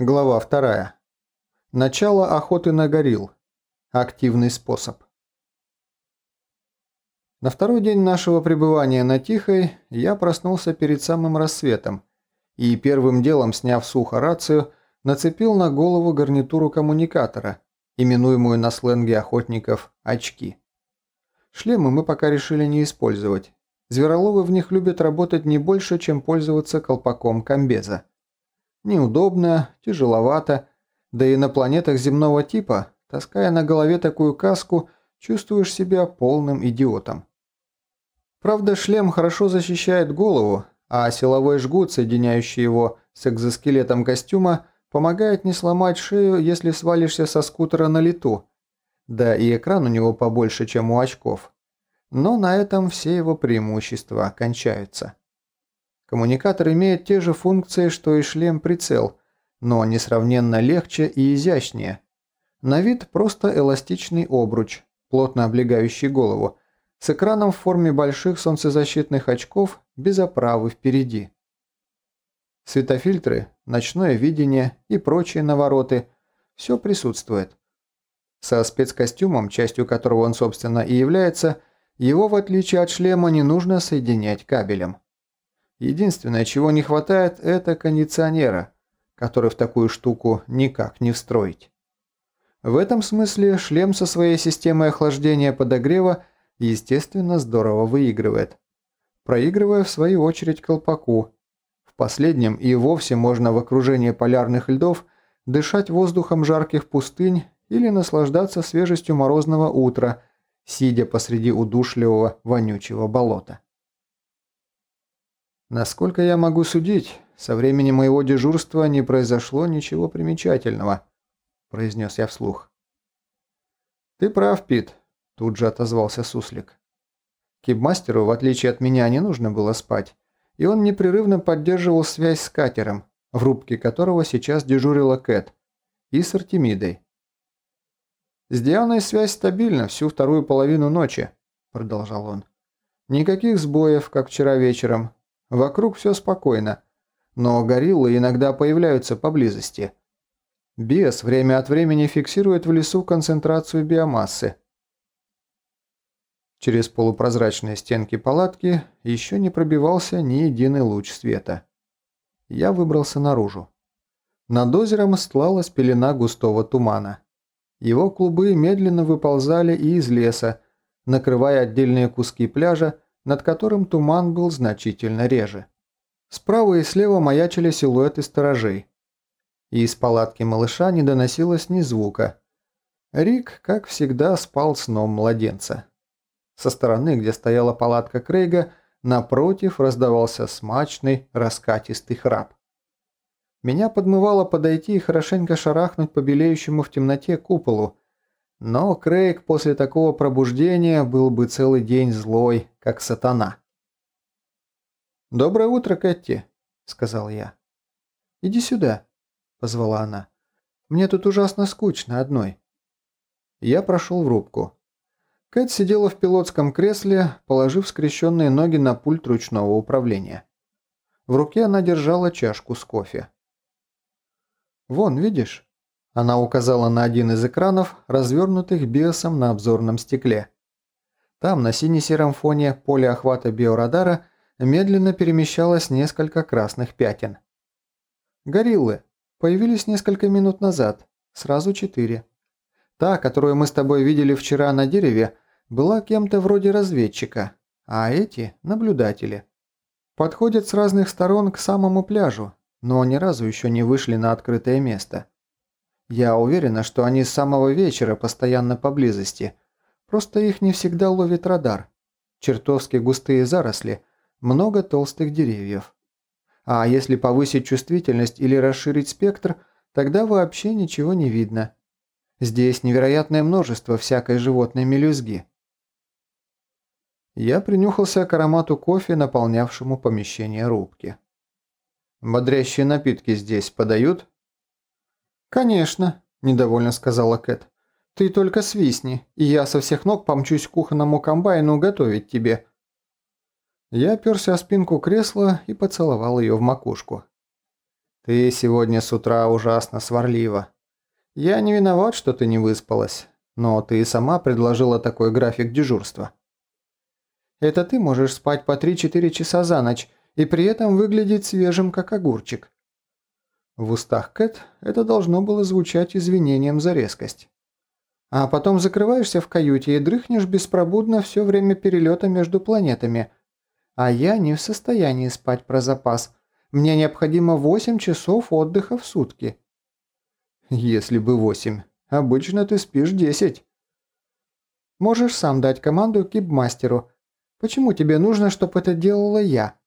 Глава 2. Начало охоты на горилл. Активный способ. На второй день нашего пребывания на Тихой я проснулся перед самым рассветом и первым делом, сняв сухо рацию, нацепил на голову гарнитуру коммуникатора, именуемую на сленге охотников «очки». Шлемы мы пока решили не использовать. Звероловы в них любят работать не больше, чем пользоваться колпаком комбеза. Неудобно, тяжеловато, да и на планетах земного типа, таская на голове такую каску, чувствуешь себя полным идиотом. Правда, шлем хорошо защищает голову, а силовой жгут, соединяющий его с экзоскелетом костюма, помогает не сломать шею, если свалишься со скутера на лету. Да и экран у него побольше, чем у очков. Но на этом все его преимущества кончаются. Коммуникатор имеет те же функции, что и шлем-прицел, но несравненно легче и изящнее. На вид просто эластичный обруч, плотно облегающий голову, с экраном в форме больших солнцезащитных очков без оправы впереди. Светофильтры, ночное видение и прочие навороты – все присутствует. Со спецкостюмом, частью которого он, собственно, и является, его, в отличие от шлема, не нужно соединять кабелем. Единственное, чего не хватает, это кондиционера, который в такую штуку никак не встроить. В этом смысле шлем со своей системой охлаждения подогрева естественно здорово выигрывает. Проигрывая в свою очередь колпаку. В последнем и вовсе можно в окружении полярных льдов дышать воздухом жарких пустынь или наслаждаться свежестью морозного утра, сидя посреди удушливого вонючего болота. Насколько я могу судить, со времени моего дежурства не произошло ничего примечательного, произнес я вслух. Ты прав, Пит, тут же отозвался Суслик. Кибмастеру, в отличие от меня, не нужно было спать, и он непрерывно поддерживал связь с катером, в рубке которого сейчас дежурила Кэт, и с Артемидой. «С Дианой связь стабильна всю вторую половину ночи», – продолжал он. «Никаких сбоев, как вчера вечером, Вокруг все спокойно, но гориллы иногда появляются поблизости. Бес время от времени фиксирует в лесу концентрацию биомассы. Через полупрозрачные стенки палатки еще не пробивался ни единый луч света. Я выбрался наружу. Над озером стлалась пелена густого тумана. Его клубы медленно выползали и из леса, накрывая отдельные куски пляжа, над которым туман был значительно реже. Справа и слева маячили силуэты сторожей. И из палатки малыша не доносилось ни звука. Рик, как всегда, спал сном младенца. Со стороны, где стояла палатка Крейга, напротив раздавался смачный, раскатистый храп. Меня подмывало подойти и хорошенько шарахнуть по белеющему в темноте куполу, но Крейг после такого пробуждения был бы целый день злой, как сатана. «Доброе утро, Кэти», — сказал я. «Иди сюда», — позвала она. «Мне тут ужасно скучно одной». Я прошел в рубку. Кэт сидела в пилотском кресле, положив скрещенные ноги на пульт ручного управления. В руке она держала чашку с кофе. «Вон, видишь?» Она указала на один из экранов, развернутых биосом на обзорном стекле. Там, на сине-сером фоне поля охвата биорадара, медленно перемещалось несколько красных пятен. Гориллы. Появились несколько минут назад. Сразу четыре. Та, которую мы с тобой видели вчера на дереве, была кем-то вроде разведчика, а эти – наблюдатели. Подходят с разных сторон к самому пляжу, но ни разу еще не вышли на открытое место. Я уверена, что они с самого вечера постоянно поблизости. Просто их не всегда ловит радар. Чертовски густые заросли, много толстых деревьев. А если повысить чувствительность или расширить спектр, тогда вообще ничего не видно. Здесь невероятное множество всякой животной мелюзги. Я принюхался к аромату кофе, наполнявшему помещение рубки. «Бодрящие напитки здесь подают?» «Конечно», – недовольно сказала Кэт. «Ты только свистни, и я со всех ног помчусь к кухонному комбайну готовить тебе». Я оперся о спинку кресла и поцеловал ее в макушку. «Ты сегодня с утра ужасно сварлива. Я не виноват, что ты не выспалась, но ты сама предложила такой график дежурства». «Это ты можешь спать по 3-4 часа за ночь и при этом выглядеть свежим, как огурчик». В устах Кэт это должно было звучать извинением за резкость. А потом закрываешься в каюте и дрыхнешь беспробудно все время перелета между планетами. А я не в состоянии спать про запас. Мне необходимо 8 часов отдыха в сутки. Если бы 8. Обычно ты спишь 10. Можешь сам дать команду кибмастеру. Почему тебе нужно, чтобы это делала я?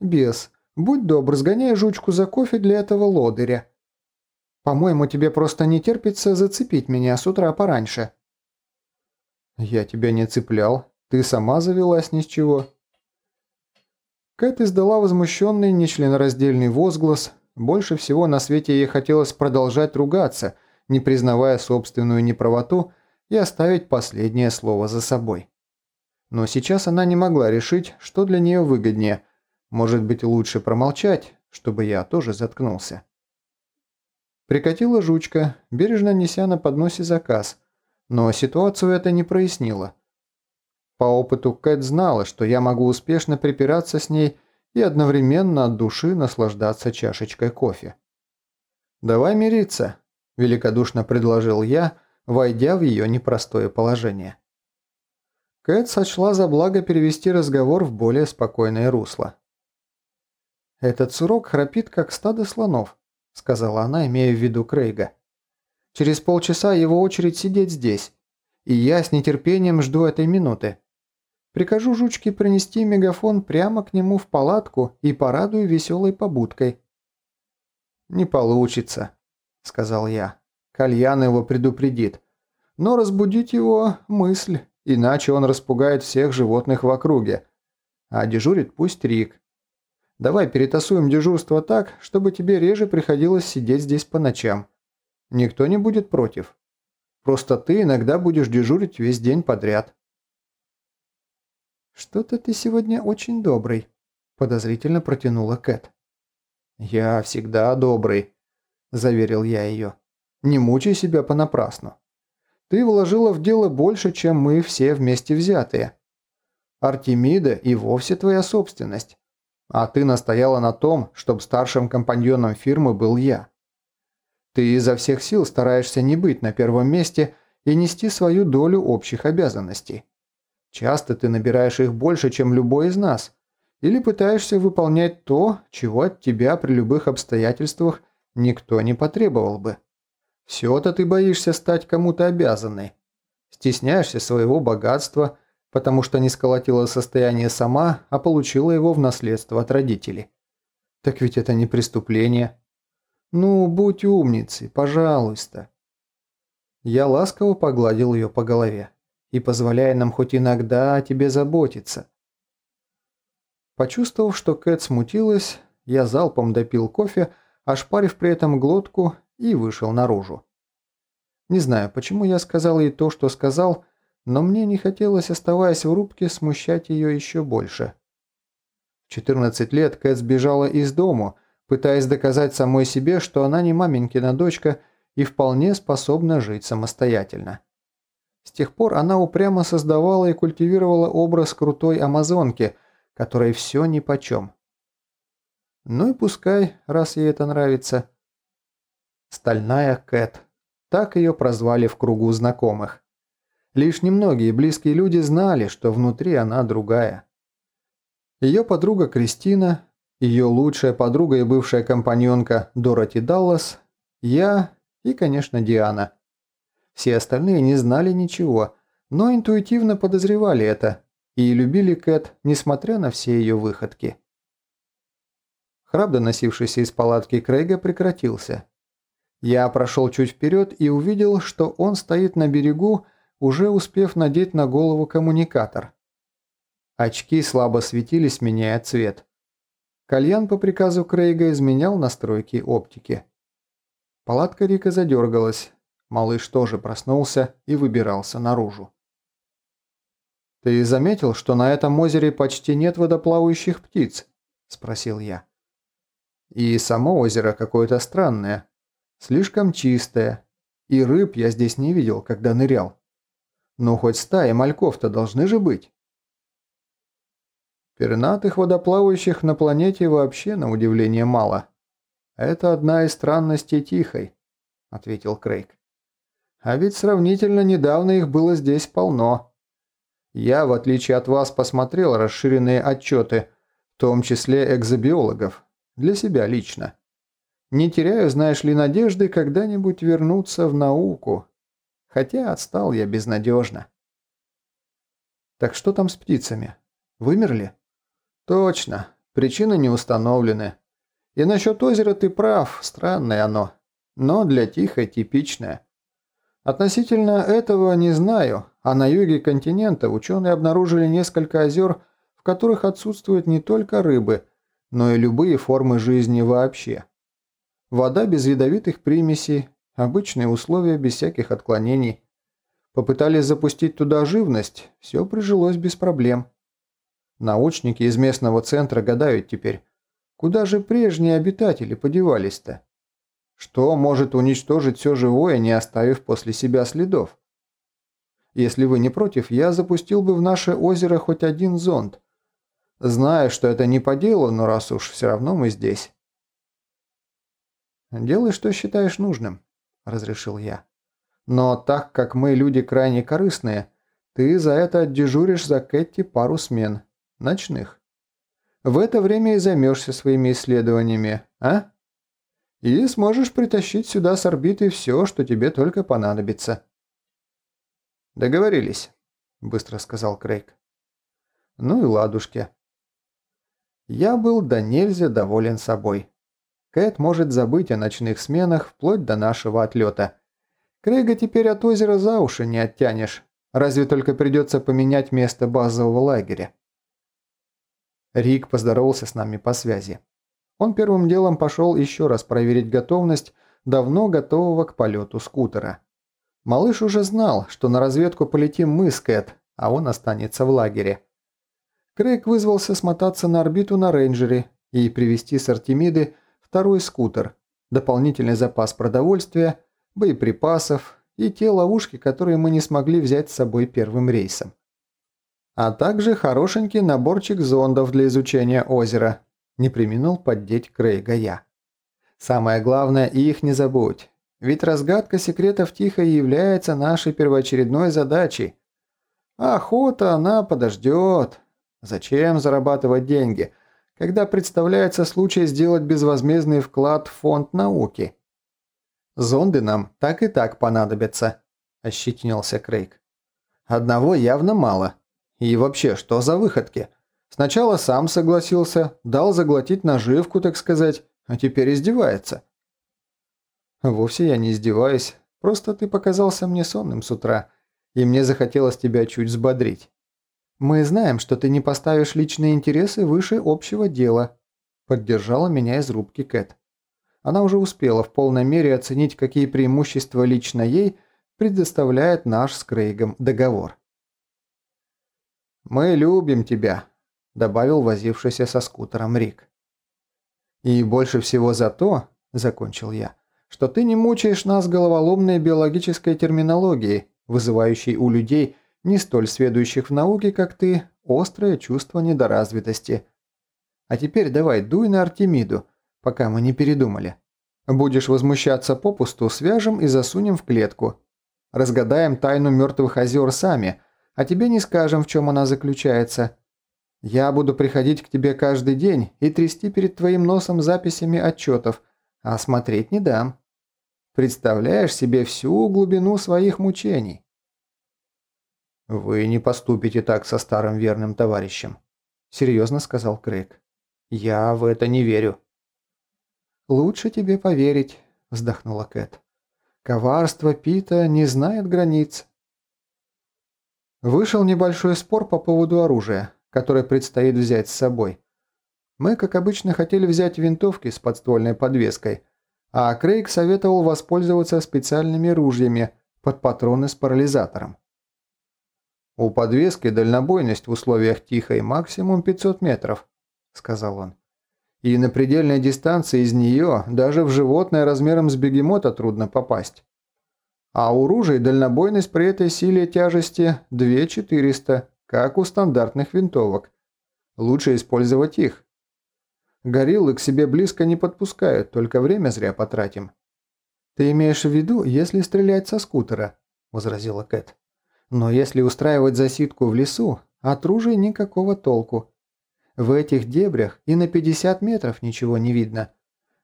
Бес, будь добр, сгоняй жучку за кофе для этого лодыря. По-моему, тебе просто не терпится зацепить меня с утра пораньше». «Я тебя не цеплял. Ты сама завелась ни с чего». Кэт издала возмущенный нечленораздельный возглас. Больше всего на свете ей хотелось продолжать ругаться, не признавая собственную неправоту и оставить последнее слово за собой. Но сейчас она не могла решить, что для нее выгоднее. Может быть, лучше промолчать, чтобы я тоже заткнулся. Прикатила жучка, бережно неся на подносе заказ, но ситуацию это не прояснило. По опыту Кэт знала, что я могу успешно припираться с ней и одновременно от души наслаждаться чашечкой кофе. «Давай мириться», – великодушно предложил я, войдя в ее непростое положение. Кэт сочла за благо перевести разговор в более спокойное русло. «Этот сурок храпит, как стадо слонов сказала она, имея в виду Крейга. «Через полчаса его очередь сидеть здесь, и я с нетерпением жду этой минуты. Прикажу жучке принести мегафон прямо к нему в палатку и порадую веселой побудкой». «Не получится», – сказал я. Кальян его предупредит. Но разбудить его – мысль, иначе он распугает всех животных в округе. А дежурит пусть Рик. Давай перетасуем дежурство так, чтобы тебе реже приходилось сидеть здесь по ночам. Никто не будет против. Просто ты иногда будешь дежурить весь день подряд». «Что-то ты сегодня очень добрый», – подозрительно протянула Кэт. «Я всегда добрый», – заверил я ее. «Не мучай себя понапрасну. Ты вложила в дело больше, чем мы все вместе взятые. Артемида и вовсе твоя собственность. А ты настояла на том, чтобы старшим компаньоном фирмы был я. Ты изо всех сил стараешься не быть на первом месте и нести свою долю общих обязанностей. Часто ты набираешь их больше, чем любой из нас, или пытаешься выполнять то, чего от тебя при любых обстоятельствах никто не потребовал бы. Все-то ты боишься стать кому-то обязанной. Стесняешься своего богатства – потому что не сколотила состояние сама, а получила его в наследство от родителей. Так ведь это не преступление. Ну, будь умницей, пожалуйста. Я ласково погладил ее по голове и позволяя нам хоть иногда о тебе заботиться. Почувствовав, что Кэт смутилась, я залпом допил кофе, ошпарив при этом глотку и вышел наружу. Не знаю, почему я сказал ей то, что сказал, но мне не хотелось, оставаясь в рубке, смущать ее еще больше. В 14 лет Кэт сбежала из дому, пытаясь доказать самой себе, что она не маменькина дочка и вполне способна жить самостоятельно. С тех пор она упрямо создавала и культивировала образ крутой амазонки, которой все нипочем. Ну и пускай, раз ей это нравится. Стальная Кэт. Так ее прозвали в кругу знакомых. Лишь немногие близкие люди знали, что внутри она другая. Ее подруга Кристина, ее лучшая подруга и бывшая компаньонка Дороти Даллас, я и, конечно, Диана. Все остальные не знали ничего, но интуитивно подозревали это и любили Кэт, несмотря на все ее выходки. Храп, доносившийся из палатки Крейга, прекратился. Я прошел чуть вперед и увидел, что он стоит на берегу, уже успев надеть на голову коммуникатор. Очки слабо светились, меняя цвет. Кальян по приказу Крейга изменял настройки оптики. Палатка Рика задергалась. Малыш тоже проснулся и выбирался наружу. «Ты заметил, что на этом озере почти нет водоплавающих птиц?» – спросил я. И само озеро какое-то странное, слишком чистое, и рыб я здесь не видел, когда нырял. Ну, хоть стаи мальков-то должны же быть. Пернатых водоплавающих на планете вообще, на удивление, мало. Это одна из странностей Тихой, ответил Крейг. А ведь сравнительно недавно их было здесь полно. Я, в отличие от вас, посмотрел расширенные отчеты, в том числе экзобиологов, для себя лично. Не теряю, знаешь ли, надежды когда-нибудь вернуться в науку. Хотя отстал я безнадежно. Так что там с птицами? Вымерли? Точно. Причины не установлены. И насчет озера ты прав, странное оно. Но для Тихой типичное. Относительно этого не знаю, а на юге континента ученые обнаружили несколько озер, в которых отсутствуют не только рыбы, но и любые формы жизни вообще. Вода без ядовитых примесей, обычные условия без всяких отклонений. Попытались запустить туда живность, все прижилось без проблем. Научники из местного центра гадают теперь, куда же прежние обитатели подевались-то? Что может уничтожить все живое, не оставив после себя следов? Если вы не против, я запустил бы в наше озеро хоть один зонд. Знаю, что это не по делу, но раз уж все равно мы здесь. «Делай, что считаешь нужным», – разрешил я. «Но так как мы люди крайне корыстные, ты за это дежуришь за Кэти пару смен, ночных. В это время и займешься своими исследованиями, а? И сможешь притащить сюда с орбиты все, что тебе только понадобится». «Договорились», – быстро сказал Крейг. «Ну и ладушки». Я был до нельзя доволен собой. Кэт может забыть о ночных сменах вплоть до нашего отлета. Крейга теперь от озера за уши не оттянешь, разве только придется поменять место базового лагеря. Рик поздоровался с нами по связи. Он первым делом пошел еще раз проверить готовность давно готового к полету скутера. Малыш уже знал, что на разведку полетим мы с Кэт, а он останется в лагере. Крейг вызвался смотаться на орбиту на рейнджере и привезти с Артемиды второй скутер, дополнительный запас продовольствия, боеприпасов и те ловушки, которые мы не смогли взять с собой первым рейсом. А также хорошенький наборчик зондов для изучения озера, не применил поддеть Крейга я. Самое главное, их не забудь, ведь разгадка секретов тихо является нашей первоочередной задачей. Охота, она подождет. Зачем зарабатывать деньги – когда представляется случай сделать безвозмездный вклад в фонд науки. «Зонды нам так и так понадобятся», – ощетинился Крейг. «Одного явно мало. И вообще, что за выходки? Сначала сам согласился, дал заглотить наживку, так сказать, а теперь издевается». «Вовсе я не издеваюсь, просто ты показался мне сонным с утра, и мне захотелось тебя чуть взбодрить». «Мы знаем, что ты не поставишь личные интересы выше общего дела», – поддержала меня из рубки Кэт. Она уже успела в полной мере оценить, какие преимущества лично ей предоставляет наш с Крейгом договор. «Мы любим тебя», – добавил возившийся со скутером Рик. «И больше всего за то», – закончил я, – «что ты не мучаешь нас головоломной биологической терминологией, вызывающей у людей – не столь сведущих в науке, как ты, острое чувство недоразвитости. А теперь давай дуй на Артемиду, пока мы не передумали. Будешь возмущаться попусту, свяжем и засунем в клетку. Разгадаем тайну мертвых озер сами, а тебе не скажем, в чем она заключается. Я буду приходить к тебе каждый день и трясти перед твоим носом записями отчетов, а смотреть не дам. Представляешь себе всю глубину своих мучений. «Вы не поступите так со старым верным товарищем», – серьезно сказал Крейг. «Я в это не верю». «Лучше тебе поверить», – вздохнула Кэт. «Коварство Пита не знает границ». Вышел небольшой спор по поводу оружия, которое предстоит взять с собой. Мы, как обычно, хотели взять винтовки с подствольной подвеской, а Крейг советовал воспользоваться специальными ружьями под патроны с парализатором. «У подвески дальнобойность в условиях тихой максимум 500 метров», – сказал он. И на предельной дистанции из нее даже в животное размером с бегемота трудно попасть. А у ружей дальнобойность при этой силе тяжести 2400, как у стандартных винтовок. Лучше использовать их. Гориллы к себе близко не подпускают, только время зря потратим. «Ты имеешь в виду, если стрелять со скутера?» – возразила Кэт. «Но если устраивать засидку в лесу, от ружей никакого толку. В этих дебрях и на 50 метров ничего не видно.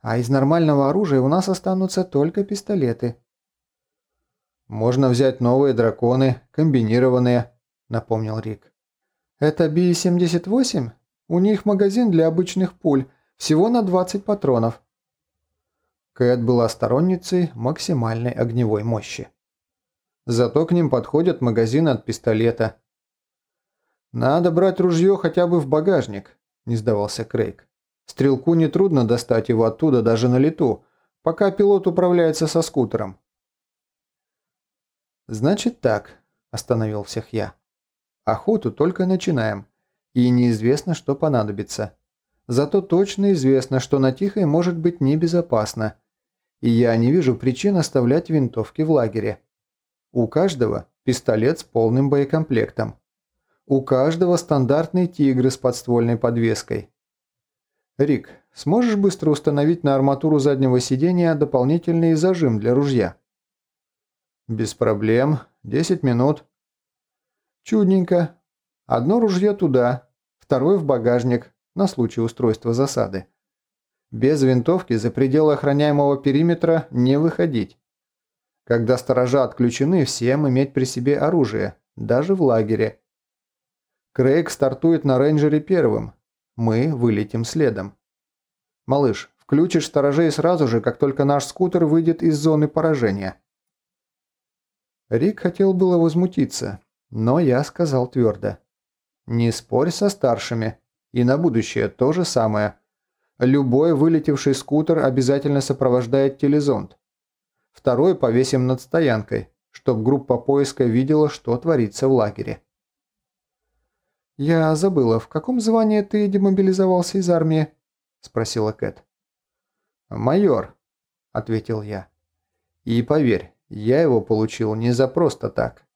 А из нормального оружия у нас останутся только пистолеты». «Можно взять новые драконы, комбинированные», – напомнил Рик. «Это Би-78? У них магазин для обычных пуль, всего на 20 патронов». Кэт была сторонницей максимальной огневой мощи. Зато к ним подходят магазины от пистолета. «Надо брать ружье хотя бы в багажник», – не сдавался Крейг. «Стрелку нетрудно достать его оттуда даже на лету, пока пилот управляется со скутером». «Значит так», – остановил всех я. «Охоту только начинаем, и неизвестно, что понадобится. Зато точно известно, что на Тихой может быть небезопасно, и я не вижу причин оставлять винтовки в лагере. У каждого пистолет с полным боекомплектом. У каждого стандартный «Тигр» с подствольной подвеской. Рик, сможешь быстро установить на арматуру заднего сидения дополнительный зажим для ружья? Без проблем. 10 минут. Чудненько. Одно ружье туда, второе в багажник, на случай устройства засады. Без винтовки за пределы охраняемого периметра не выходить. Когда сторожа отключены, всем иметь при себе оружие, даже в лагере. Крейг стартует на рейнджере первым. Мы вылетим следом. Малыш, включишь сторожей сразу же, как только наш скутер выйдет из зоны поражения. Рик хотел было возмутиться, но я сказал твердо. Не спорь со старшими. И на будущее то же самое. Любой вылетевший скутер обязательно сопровождает телезонд. Второй повесим над стоянкой, чтобы группа поиска видела, что творится в лагере. «Я забыла, в каком звании ты демобилизовался из армии?» – спросила Кэт. «Майор», – ответил я. «И поверь, я его получил не за просто так.